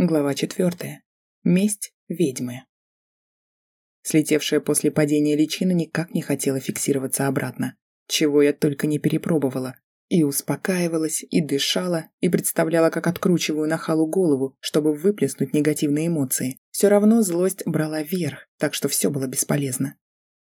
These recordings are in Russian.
Глава четвертая. Месть ведьмы. Слетевшая после падения личина никак не хотела фиксироваться обратно. Чего я только не перепробовала. И успокаивалась, и дышала, и представляла, как откручиваю нахалу голову, чтобы выплеснуть негативные эмоции. Все равно злость брала верх, так что все было бесполезно.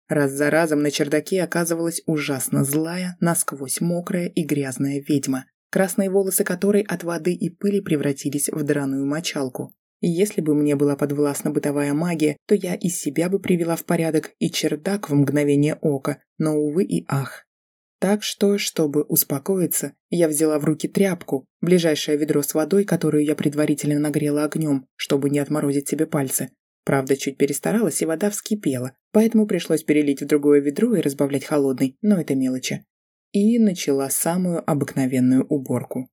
Раз за разом на чердаке оказывалась ужасно злая, насквозь мокрая и грязная ведьма, красные волосы которой от воды и пыли превратились в драную мочалку. Если бы мне была подвластна бытовая магия, то я и себя бы привела в порядок, и чердак в мгновение ока, но, увы и ах. Так что, чтобы успокоиться, я взяла в руки тряпку, ближайшее ведро с водой, которую я предварительно нагрела огнем, чтобы не отморозить себе пальцы. Правда, чуть перестаралась, и вода вскипела, поэтому пришлось перелить в другое ведро и разбавлять холодной, но это мелочи и начала самую обыкновенную уборку.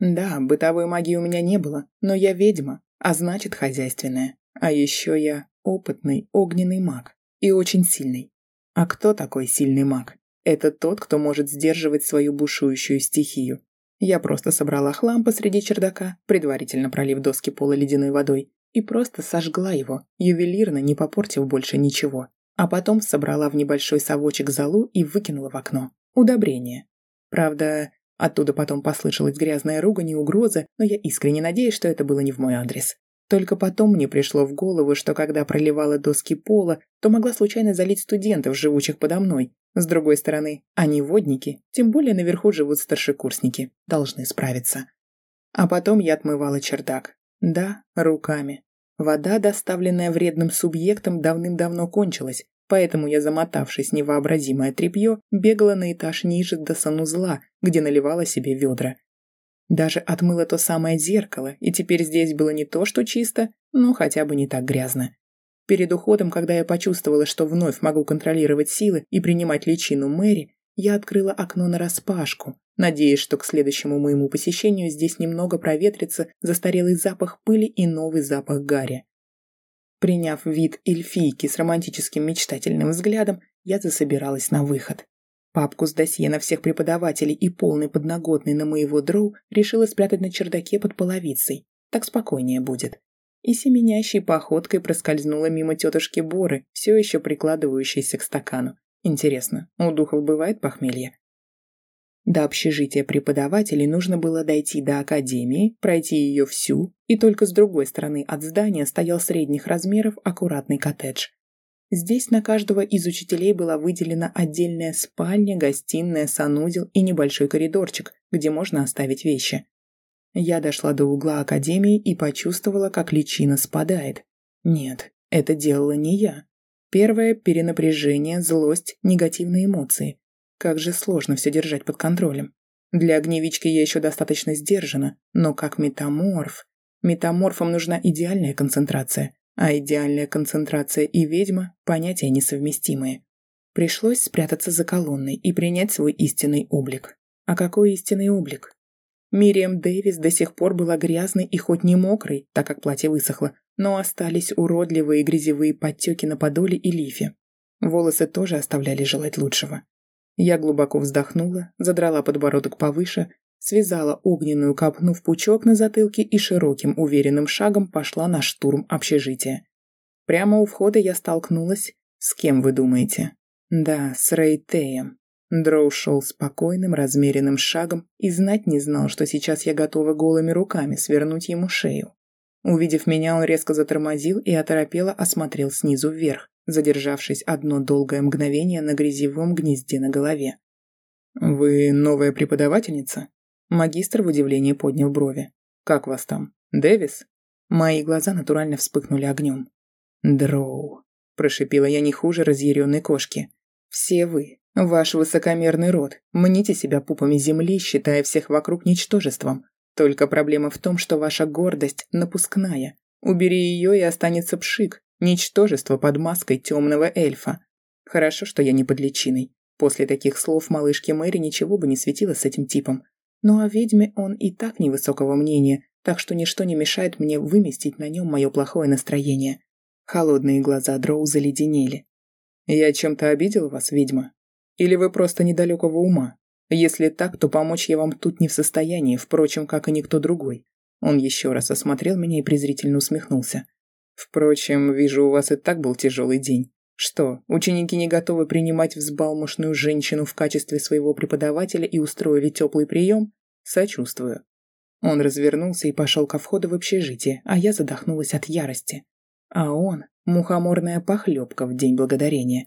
Да, бытовой магии у меня не было, но я ведьма, а значит хозяйственная. А еще я опытный огненный маг и очень сильный. А кто такой сильный маг? Это тот, кто может сдерживать свою бушующую стихию. Я просто собрала хлам посреди чердака, предварительно пролив доски пола ледяной водой, и просто сожгла его, ювелирно не попортив больше ничего. А потом собрала в небольшой совочек золу и выкинула в окно. Удобрение. Правда, оттуда потом послышалась грязная ругань и угроза, но я искренне надеюсь, что это было не в мой адрес. Только потом мне пришло в голову, что когда проливала доски пола, то могла случайно залить студентов, живущих подо мной. С другой стороны, они водники, тем более наверху живут старшекурсники, должны справиться. А потом я отмывала чердак. Да, руками. Вода, доставленная вредным субъектом, давным-давно кончилась, Поэтому я, замотавшись невообразимое тряпье, бегала на этаж ниже до санузла, где наливала себе ведра. Даже отмыла то самое зеркало, и теперь здесь было не то, что чисто, но хотя бы не так грязно. Перед уходом, когда я почувствовала, что вновь могу контролировать силы и принимать личину Мэри, я открыла окно нараспашку, надеясь, что к следующему моему посещению здесь немного проветрится застарелый запах пыли и новый запах гари. Приняв вид эльфийки с романтическим мечтательным взглядом, я засобиралась на выход. Папку с досье на всех преподавателей и полный подноготный на моего дроу решила спрятать на чердаке под половицей. Так спокойнее будет. И семенящей походкой проскользнула мимо тетушки Боры, все еще прикладывающейся к стакану. Интересно, у духов бывает похмелье? До общежития преподавателей нужно было дойти до академии, пройти ее всю, и только с другой стороны от здания стоял средних размеров аккуратный коттедж. Здесь на каждого из учителей была выделена отдельная спальня, гостиная, санузел и небольшой коридорчик, где можно оставить вещи. Я дошла до угла академии и почувствовала, как личина спадает. Нет, это делала не я. Первое – перенапряжение, злость, негативные эмоции. Как же сложно все держать под контролем. Для огневички я еще достаточно сдержана, но как метаморф... Метаморфам нужна идеальная концентрация, а идеальная концентрация и ведьма – понятия несовместимые. Пришлось спрятаться за колонной и принять свой истинный облик. А какой истинный облик? Мириам Дэвис до сих пор была грязной и хоть не мокрой, так как платье высохло, но остались уродливые грязевые подтеки на подоле и лифе. Волосы тоже оставляли желать лучшего. Я глубоко вздохнула, задрала подбородок повыше, связала огненную копну в пучок на затылке и широким уверенным шагом пошла на штурм общежития. Прямо у входа я столкнулась с кем вы думаете? Да, с Рейтеем. Дроу шел спокойным, размеренным шагом и знать не знал, что сейчас я готова голыми руками свернуть ему шею. Увидев меня, он резко затормозил и оторопело осмотрел снизу вверх задержавшись одно долгое мгновение на грязевом гнезде на голове. «Вы новая преподавательница?» Магистр в удивлении поднял брови. «Как вас там? Дэвис?» Мои глаза натурально вспыхнули огнем. «Дроу», – прошипела я не хуже разъяренной кошки. «Все вы, ваш высокомерный род, мните себя пупами земли, считая всех вокруг ничтожеством. Только проблема в том, что ваша гордость напускная. Убери ее, и останется пшик, Ничтожество под маской темного эльфа. Хорошо, что я не под личиной. После таких слов малышке Мэри ничего бы не светило с этим типом. Ну а ведьме он и так невысокого мнения, так что ничто не мешает мне выместить на нем мое плохое настроение. Холодные глаза Дроу заледенели. «Я чем-то обидел вас, ведьма? Или вы просто недалекого ума? Если так, то помочь я вам тут не в состоянии, впрочем, как и никто другой. Он еще раз осмотрел меня и презрительно усмехнулся. Впрочем, вижу, у вас и так был тяжелый день. Что, ученики не готовы принимать взбалмошную женщину в качестве своего преподавателя и устроили теплый прием? Сочувствую. Он развернулся и пошел ко входу в общежитие, а я задохнулась от ярости. А он – мухоморная похлебка в День Благодарения.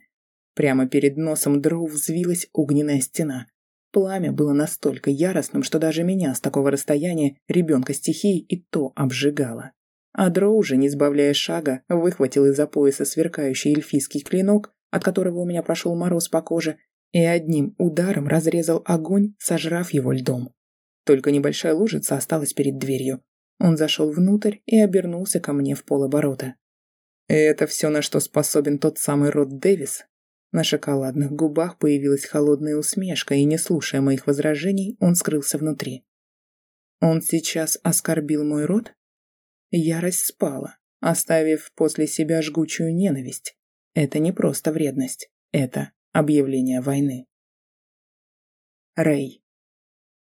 Прямо перед носом Дроу взвилась огненная стена. Пламя было настолько яростным, что даже меня с такого расстояния, ребенка стихии, и то обжигало. А Дроу же, не сбавляя шага, выхватил из-за пояса сверкающий эльфийский клинок, от которого у меня прошел мороз по коже, и одним ударом разрезал огонь, сожрав его льдом. Только небольшая лужица осталась перед дверью. Он зашел внутрь и обернулся ко мне в полоборота. «Это все, на что способен тот самый Род Дэвис?» На шоколадных губах появилась холодная усмешка, и, не слушая моих возражений, он скрылся внутри. «Он сейчас оскорбил мой род?» Ярость спала, оставив после себя жгучую ненависть. Это не просто вредность, это объявление войны. Рэй.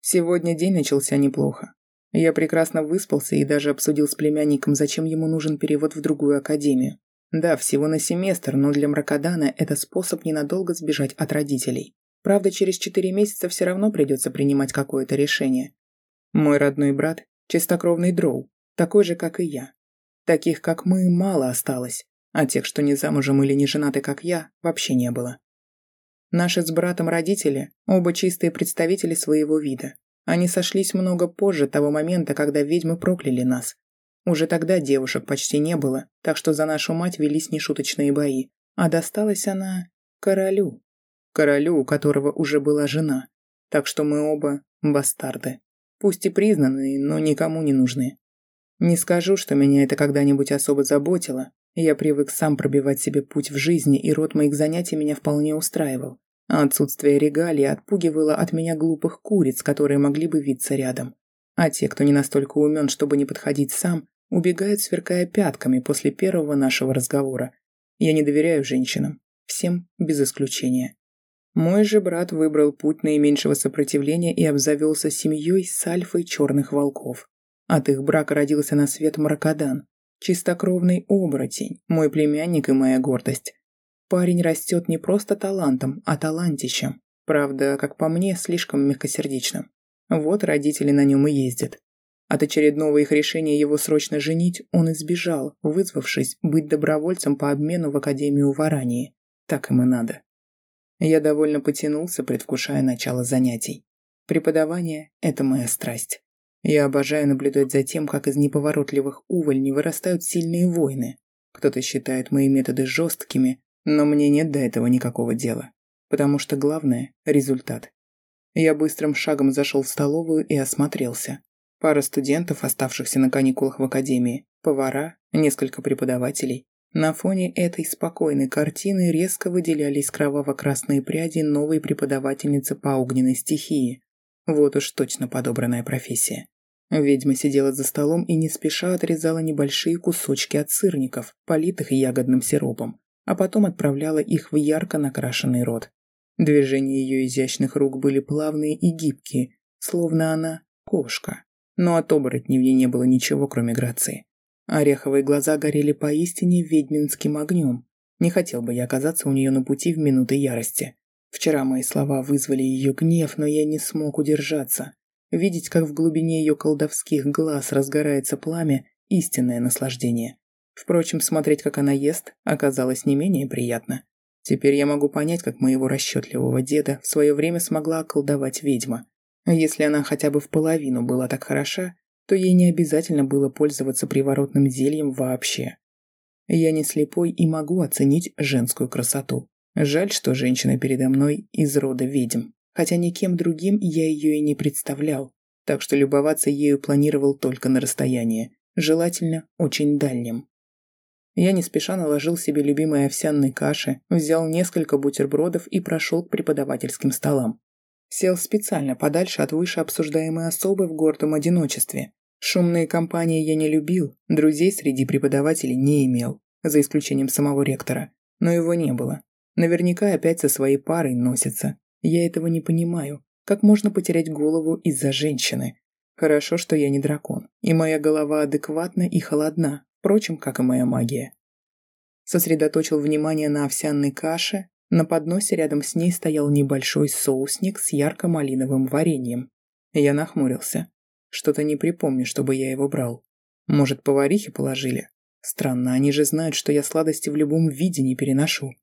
Сегодня день начался неплохо. Я прекрасно выспался и даже обсудил с племянником, зачем ему нужен перевод в другую академию. Да, всего на семестр, но для Мракодана это способ ненадолго сбежать от родителей. Правда, через четыре месяца все равно придется принимать какое-то решение. Мой родной брат – чистокровный дроу, такой же, как и я. Таких, как мы, мало осталось, а тех, что не замужем или не женаты, как я, вообще не было. Наши с братом родители – оба чистые представители своего вида. Они сошлись много позже того момента, когда ведьмы прокляли нас. Уже тогда девушек почти не было, так что за нашу мать велись нешуточные бои. А досталась она королю. Королю, у которого уже была жена. Так что мы оба бастарды. Пусть и признанные, но никому не нужны. Не скажу, что меня это когда-нибудь особо заботило. Я привык сам пробивать себе путь в жизни, и род моих занятий меня вполне устраивал. А отсутствие регалии отпугивало от меня глупых куриц, которые могли бы виться рядом. А те, кто не настолько умен, чтобы не подходить сам, убегают, сверкая пятками после первого нашего разговора. Я не доверяю женщинам. Всем без исключения. Мой же брат выбрал путь наименьшего сопротивления и обзавелся семьей с альфой черных волков. От их брака родился на свет Маракадан, чистокровный оборотень, мой племянник и моя гордость. Парень растет не просто талантом, а талантищем. Правда, как по мне, слишком мягкосердечным. Вот родители на нем и ездят. От очередного их решения его срочно женить он избежал, вызвавшись быть добровольцем по обмену в Академию Варании. Так им и надо. Я довольно потянулся, предвкушая начало занятий. Преподавание – это моя страсть. Я обожаю наблюдать за тем, как из неповоротливых увольней вырастают сильные воины. Кто-то считает мои методы жесткими, но мне нет до этого никакого дела. Потому что главное – результат. Я быстрым шагом зашел в столовую и осмотрелся. Пара студентов, оставшихся на каникулах в академии, повара, несколько преподавателей. На фоне этой спокойной картины резко выделялись кроваво-красные пряди новой преподавательницы по огненной стихии. Вот уж точно подобранная профессия. Ведьма сидела за столом и не спеша отрезала небольшие кусочки от сырников, политых ягодным сиропом, а потом отправляла их в ярко накрашенный рот. Движения ее изящных рук были плавные и гибкие, словно она кошка. Но от оборотней в ней не было ничего, кроме грации. Ореховые глаза горели поистине ведьминским огнем. Не хотел бы я оказаться у нее на пути в минуты ярости. Вчера мои слова вызвали ее гнев, но я не смог удержаться. Видеть, как в глубине ее колдовских глаз разгорается пламя – истинное наслаждение. Впрочем, смотреть, как она ест, оказалось не менее приятно. Теперь я могу понять, как моего расчетливого деда в свое время смогла околдовать ведьма. Если она хотя бы в половину была так хороша, то ей не обязательно было пользоваться приворотным зельем вообще. Я не слепой и могу оценить женскую красоту. Жаль, что женщина передо мной из рода ведьм хотя никем другим я ее и не представлял, так что любоваться ею планировал только на расстоянии, желательно очень дальнем. Я не спеша наложил себе любимой овсяной каши, взял несколько бутербродов и прошел к преподавательским столам. Сел специально подальше от выше обсуждаемой особы в гордом одиночестве. Шумные компании я не любил, друзей среди преподавателей не имел, за исключением самого ректора. Но его не было. Наверняка опять со своей парой носится. Я этого не понимаю. Как можно потерять голову из-за женщины? Хорошо, что я не дракон, и моя голова адекватна и холодна, впрочем, как и моя магия. Сосредоточил внимание на овсяной каше, на подносе рядом с ней стоял небольшой соусник с ярко-малиновым вареньем. Я нахмурился. Что-то не припомню, чтобы я его брал. Может, поварихи положили? Странно, они же знают, что я сладости в любом виде не переношу.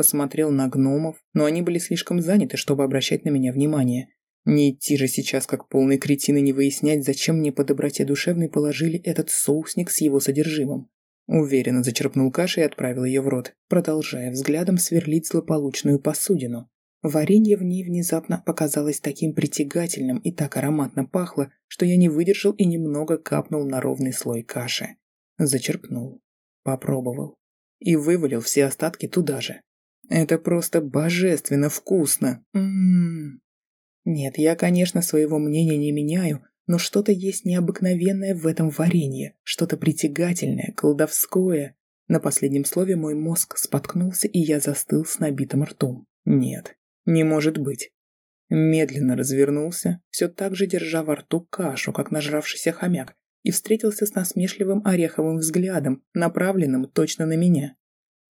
Посмотрел на гномов, но они были слишком заняты, чтобы обращать на меня внимание. Не идти же сейчас, как полный кретин, и не выяснять, зачем мне по доброте душевной положили этот соусник с его содержимым. Уверенно зачерпнул кашей и отправил ее в рот, продолжая взглядом сверлить злополучную посудину. Варенье в ней внезапно показалось таким притягательным и так ароматно пахло, что я не выдержал и немного капнул на ровный слой каши. Зачерпнул, попробовал и вывалил все остатки туда же. Это просто божественно вкусно. М-м-м. Нет, я, конечно, своего мнения не меняю, но что-то есть необыкновенное в этом варенье, что-то притягательное, колдовское. На последнем слове мой мозг споткнулся, и я застыл с набитым ртом. Нет, не может быть. Медленно развернулся, все так же держа во рту кашу, как нажравшийся хомяк, и встретился с насмешливым ореховым взглядом, направленным точно на меня.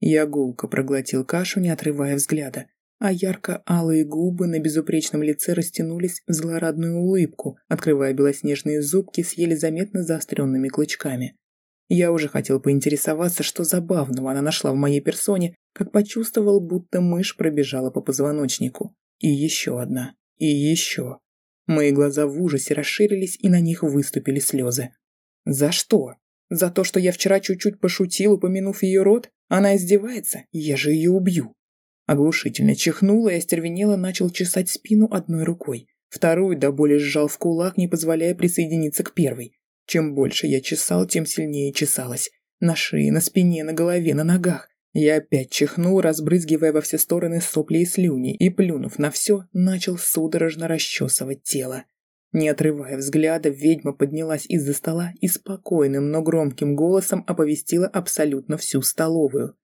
Я гулко проглотил кашу, не отрывая взгляда, а ярко-алые губы на безупречном лице растянулись в злорадную улыбку, открывая белоснежные зубки с еле заметно заостренными клычками. Я уже хотел поинтересоваться, что забавного она нашла в моей персоне, как почувствовал, будто мышь пробежала по позвоночнику. И еще одна. И еще. Мои глаза в ужасе расширились, и на них выступили слезы. «За что? За то, что я вчера чуть-чуть пошутил, упомянув ее рот? Она издевается? Я же ее убью!» Оглушительно чихнула и остервенело начал чесать спину одной рукой. Вторую до боли сжал в кулак, не позволяя присоединиться к первой. Чем больше я чесал, тем сильнее чесалась. На шее, на спине, на голове, на ногах. Я опять чихнул, разбрызгивая во все стороны сопли и слюни, и, плюнув на все, начал судорожно расчесывать тело. Не отрывая взгляда, ведьма поднялась из-за стола и спокойным, но громким голосом оповестила абсолютно всю столовую.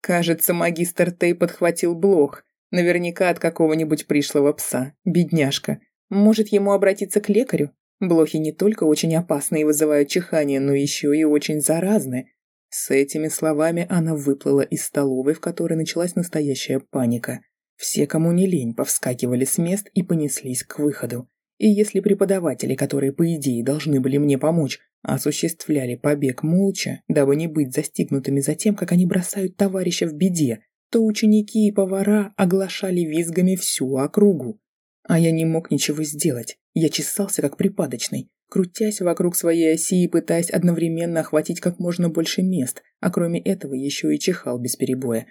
Кажется, магистр Тей подхватил блох. Наверняка от какого-нибудь пришлого пса. Бедняжка. Может, ему обратиться к лекарю? Блохи не только очень опасны и вызывают чихание, но еще и очень заразны. С этими словами она выплыла из столовой, в которой началась настоящая паника. Все, кому не лень, повскакивали с мест и понеслись к выходу. И если преподаватели, которые, по идее, должны были мне помочь, осуществляли побег молча, дабы не быть застигнутыми за тем, как они бросают товарища в беде, то ученики и повара оглашали визгами всю округу. А я не мог ничего сделать. Я чесался как припадочный, крутясь вокруг своей оси и пытаясь одновременно охватить как можно больше мест, а кроме этого еще и чихал без перебоя.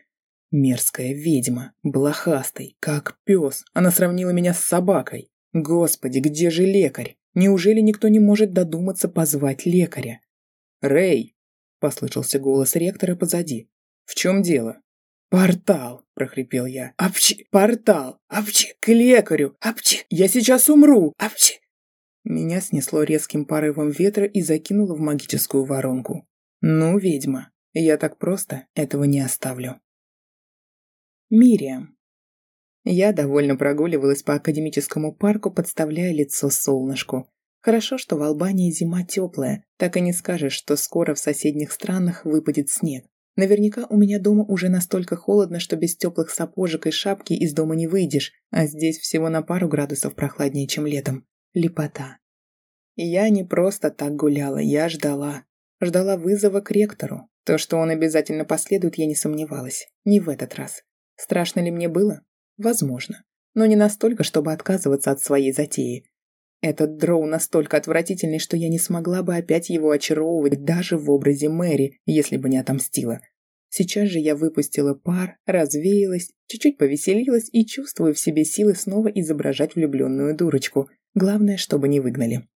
Мерзкая ведьма, блохастый, как пес, она сравнила меня с собакой. Господи, где же лекарь? Неужели никто не может додуматься позвать лекаря? «Рэй!» – послышался голос ректора позади. «В чем дело?» «Портал!» – прохрипел я. «Апчи! Портал! Апчи! К лекарю! Апчи! Я сейчас умру! Апчи!» Меня снесло резким порывом ветра и закинуло в магическую воронку. «Ну, ведьма, я так просто этого не оставлю». Мириам. Я довольно прогуливалась по академическому парку, подставляя лицо солнышку. Хорошо, что в Албании зима теплая, так и не скажешь, что скоро в соседних странах выпадет снег. Наверняка у меня дома уже настолько холодно, что без теплых сапожек и шапки из дома не выйдешь, а здесь всего на пару градусов прохладнее, чем летом. Лепота. Я не просто так гуляла, я ждала. Ждала вызова к ректору. То, что он обязательно последует, я не сомневалась. Не в этот раз. Страшно ли мне было? Возможно. Но не настолько, чтобы отказываться от своей затеи. Этот дроу настолько отвратительный, что я не смогла бы опять его очаровывать даже в образе Мэри, если бы не отомстила. Сейчас же я выпустила пар, развеялась, чуть-чуть повеселилась и чувствую в себе силы снова изображать влюбленную дурочку. Главное, чтобы не выгнали.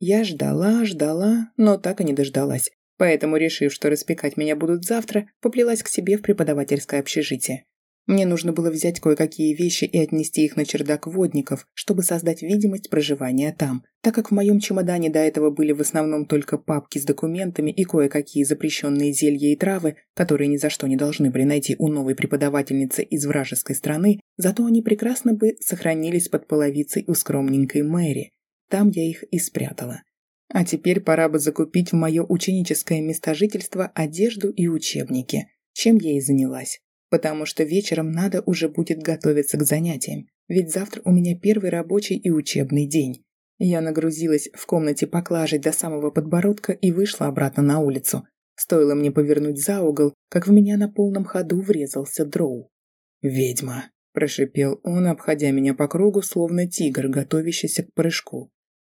Я ждала, ждала, но так и не дождалась. Поэтому, решив, что распекать меня будут завтра, поплелась к себе в преподавательское общежитие. Мне нужно было взять кое-какие вещи и отнести их на чердак водников, чтобы создать видимость проживания там, так как в моем чемодане до этого были в основном только папки с документами и кое-какие запрещенные зелья и травы, которые ни за что не должны были найти у новой преподавательницы из вражеской страны, зато они прекрасно бы сохранились под половицей у скромненькой Мэри. там я их и спрятала. А теперь пора бы закупить в мое ученическое место жительства одежду и учебники, чем я и занялась. Потому что вечером надо уже будет готовиться к занятиям, ведь завтра у меня первый рабочий и учебный день. Я нагрузилась в комнате поклажей до самого подбородка и вышла обратно на улицу. Стоило мне повернуть за угол, как в меня на полном ходу врезался дроу. «Ведьма!» – прошипел он, обходя меня по кругу, словно тигр, готовящийся к прыжку.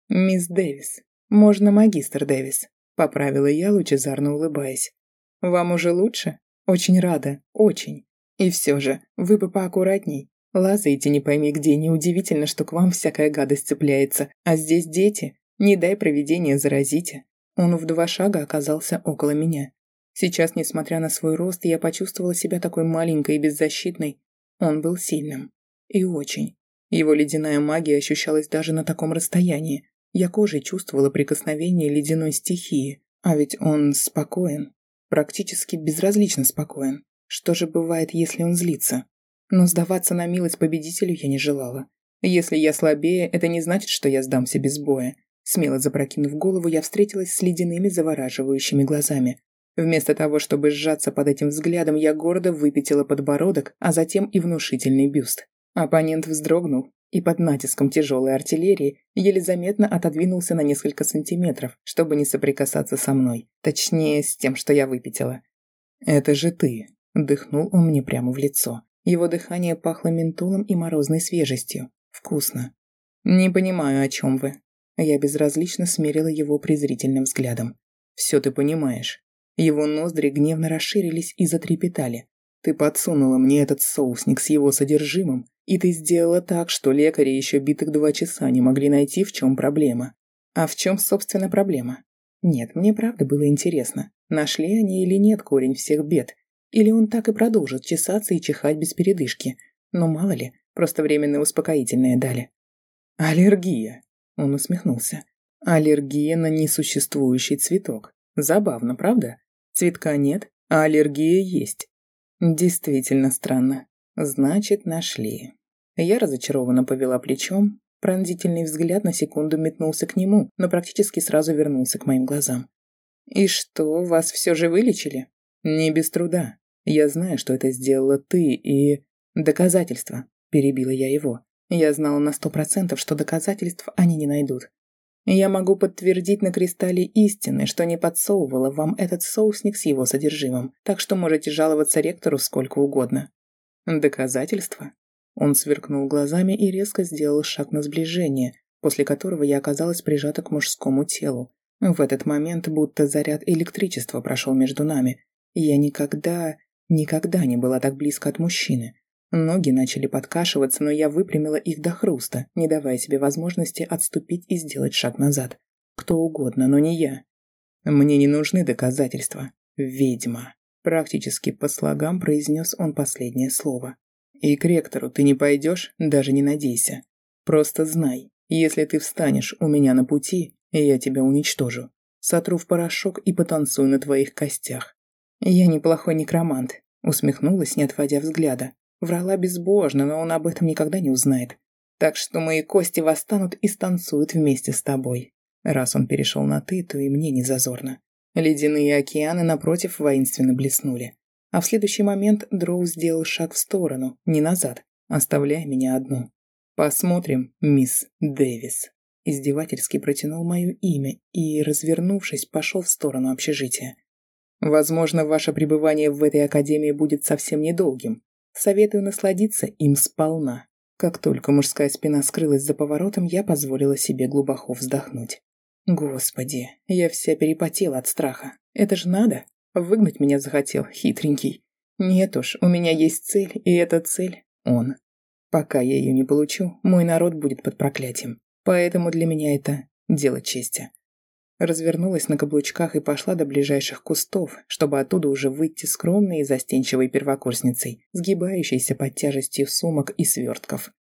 «Мисс Дэвис, можно магистр Дэвис», – поправила я, лучезарно улыбаясь. «Вам уже лучше? Очень рада, очень. И все же, вы бы поаккуратней. Лазаете не пойми где, неудивительно, что к вам всякая гадость цепляется. А здесь дети. Не дай провидение заразите. Он в два шага оказался около меня. Сейчас, несмотря на свой рост, я почувствовала себя такой маленькой и беззащитной. Он был сильным. И очень. Его ледяная магия ощущалась даже на таком расстоянии. Я кожей чувствовала прикосновение ледяной стихии. А ведь он спокоен. Практически безразлично спокоен. Что же бывает, если он злится? Но сдаваться на милость победителю я не желала. Если я слабее, это не значит, что я сдамся без боя. Смело запрокинув голову, я встретилась с ледяными завораживающими глазами. Вместо того, чтобы сжаться под этим взглядом, я гордо выпятила подбородок, а затем и внушительный бюст. Оппонент вздрогнул и под натиском тяжелой артиллерии еле заметно отодвинулся на несколько сантиметров, чтобы не соприкасаться со мной. Точнее, с тем, что я выпятила. «Это же ты!» – дыхнул он мне прямо в лицо. Его дыхание пахло ментолом и морозной свежестью. Вкусно. «Не понимаю, о чем вы», я безразлично смерила его презрительным взглядом. «Все ты понимаешь». Его ноздри гневно расширились и затрепетали. «Ты подсунула мне этот соусник с его содержимым, и ты сделала так, что лекари еще битых два часа не могли найти, в чем проблема. А в чем, собственно, проблема? Нет, мне правда было интересно, нашли они или нет корень всех бед, или он так и продолжит чесаться и чихать без передышки. Но мало ли, просто временное успокоительное дали. «Аллергия», он усмехнулся. Аллергия на несуществующий цветок. Забавно, правда? Цветка нет, а аллергия есть. Действительно странно. Значит, нашли. Я разочарованно повела плечом. Пронзительный взгляд на секунду метнулся к нему, но практически сразу вернулся к моим глазам. «И что, вас все же вылечили?» «Не без труда. Я знаю, что это сделала ты и...» «Доказательства», — перебила я его. Я знала на сто процентов, что доказательств они не найдут. Я могу подтвердить на кристалле истины, что не подсовывала вам этот соусник с его содержимым, так что можете жаловаться ректору сколько угодно. Доказательства? Он сверкнул глазами и резко сделал шаг на сближение, после которого я оказалась прижата к мужскому телу. В этот момент будто заряд электричества прошел между нами. Я никогда, никогда не была так близко от мужчины. Ноги начали подкашиваться, но я выпрямила их до хруста, не давая себе возможности отступить и сделать шаг назад. Кто угодно, но не я. Мне не нужны доказательства. Ведьма. Практически по слогам произнес он последнее слово. И к ректору ты не пойдешь, даже не надейся. Просто знай, если ты встанешь у меня на пути, я тебя уничтожу. Сотру в порошок и потанцую на твоих костях. Я неплохой некромант, усмехнулась, не отводя взгляда. Врала безбожно, но он об этом никогда не узнает. Так что мои кости восстанут и станцуют вместе с тобой. Раз он перешел на «ты», то и мне не зазорно. Ледяные океаны напротив воинственно блеснули. А в следующий момент Дроу сделал шаг в сторону, не назад, оставляя меня одну. «Посмотрим, мисс Дэвис». Издевательски протянул мое имя и, развернувшись, пошел в сторону общежития. «Возможно, ваше пребывание в этой академии будет совсем недолгим, Советую насладиться им сполна. Как только мужская спина скрылась за поворотом, я позволила себе глубоко вздохнуть. Господи, я вся перепотела от страха. Это же надо. Выгнать меня захотел, хитренький. Нет уж, у меня есть цель, и эта цель — он. Пока я ее не получу, мой народ будет под проклятием. Поэтому для меня это дело чести развернулась на каблучках и пошла до ближайших кустов, чтобы оттуда уже выйти скромной и застенчивой первокурсницей, сгибающейся под тяжестью сумок и свертков.